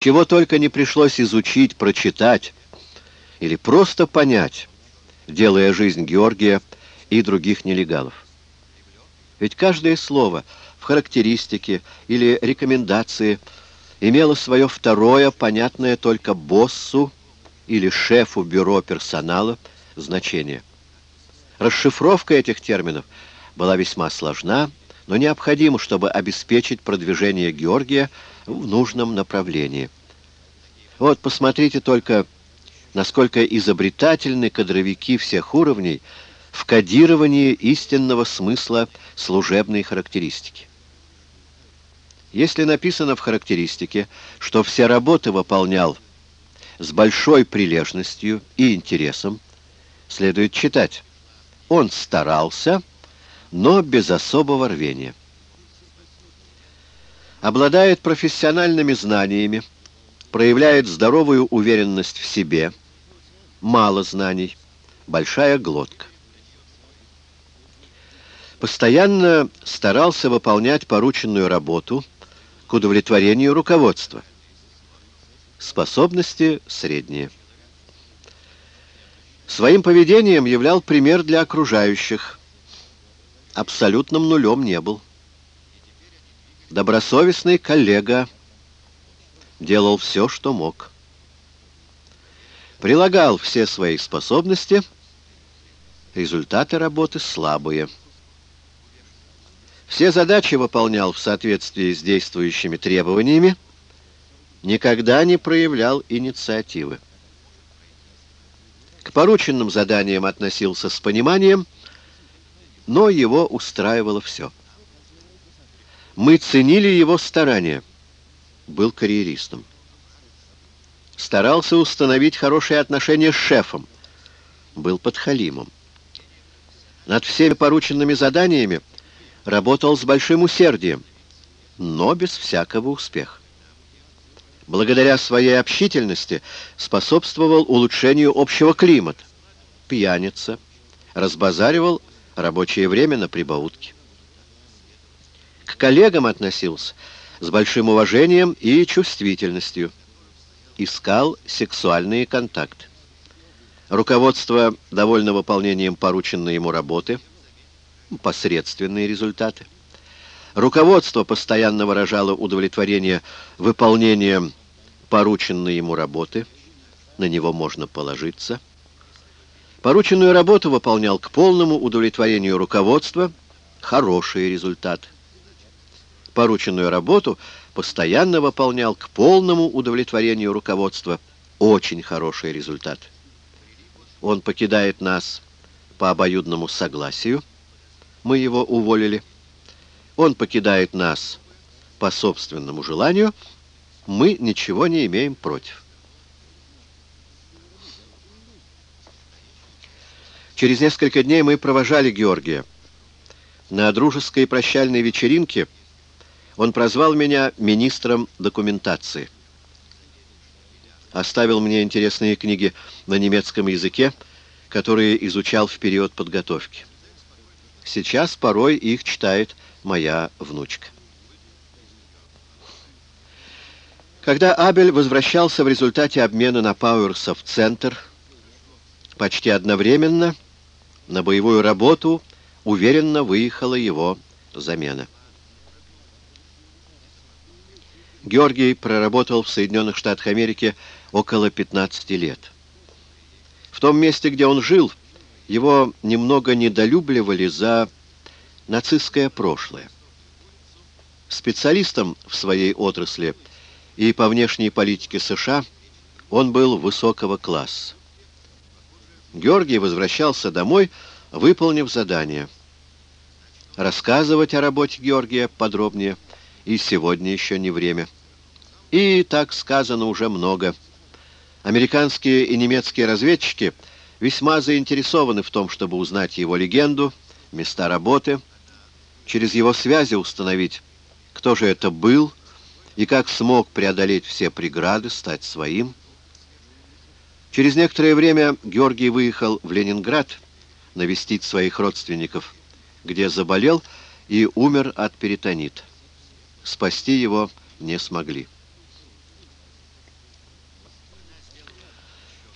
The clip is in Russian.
Чего только не пришлось изучить, прочитать или просто понять, делая жизнь Георгия и других нелегалов. Ведь каждое слово в характеристике или рекомендации имело свое второе, понятное только боссу или шефу бюро персонала, значение. Расшифровка этих терминов была весьма сложна, но необходимо, чтобы обеспечить продвижение Георгия в нужном направлении. Вот посмотрите только, насколько изобретательны кадровики всех уровней в кодировании истинного смысла служебной характеристики. Если написано в характеристике, что все работы выполнял с большой прилежностью и интересом, следует читать. Он старался, но без особого рвения. Обладает профессиональными знаниями, проявляет здоровую уверенность в себе, мало знаний, большая глотка. Постоянно старался выполнять порученную работу к удовлетворению руководства. Способности средние. Своим поведением являл пример для окружающих. Абсолютным нулем не был. Добросовестный коллега делал все, что мог. Прилагал все свои способности, результаты работы слабые. Все задачи выполнял в соответствии с действующими требованиями, никогда не проявлял инициативы. К порученным заданиям относился с пониманием, но его устраивало все. Мы ценили его старания. Был карьеристом. Старался установить хорошие отношения с шефом. Был подхалимом. Над всеми порученными заданиями работал с большим усердием, но без всякого успеха благодаря своей общительности способствовал улучшению общего климата. Пьяница, разбазаривал рабочее время на прибаутке. Коллегам относился с большим уважением и чувствительностью. Искал сексуальные контакты. Руководство довольно выполнением порученной ему работы. Посредственные результаты. Руководство постоянно выражало удовлетворение выполнением порученной ему работы. На него можно положиться. Порученную работу выполнял к полному удовлетворению руководства. Хороший результат. Порученную работу постоянно выполнял к полному удовлетворению руководства. Очень хороший результат. Он покидает нас по обоюдному согласию. Мы его уволили. Он покидает нас по собственному желанию, мы ничего не имеем против. Через несколько дней мы провожали Георгия. На дружеской прощальной вечеринке он прозвал меня министром документации. Оставил мне интересные книги на немецком языке, которые изучал в период подготовки. Сейчас порой их читает моя внучка. Когда Абель возвращался в результате обмена на Пауэрса в центр, почти одновременно на боевую работу уверенно выехала его замена. Георгий проработал в Соединенных Штатах Америки около 15 лет. В том месте, где он жил, его немного недолюбливали за нацистское прошлое. Специалистом в своей отрасли и по внешней политике США он был высокого класса. Георгий возвращался домой, выполнив задание. Рассказывать о работе Георгия подробнее и сегодня еще не время. И так сказано уже много. Американские и немецкие разведчики весьма заинтересованы в том, чтобы узнать его легенду, места работы, через его связи установить, кто же это был и как смог преодолеть все преграды, стать своим. Через некоторое время Георгий выехал в Ленинград навестить своих родственников, где заболел и умер от перитонита. Спасти его не смогли.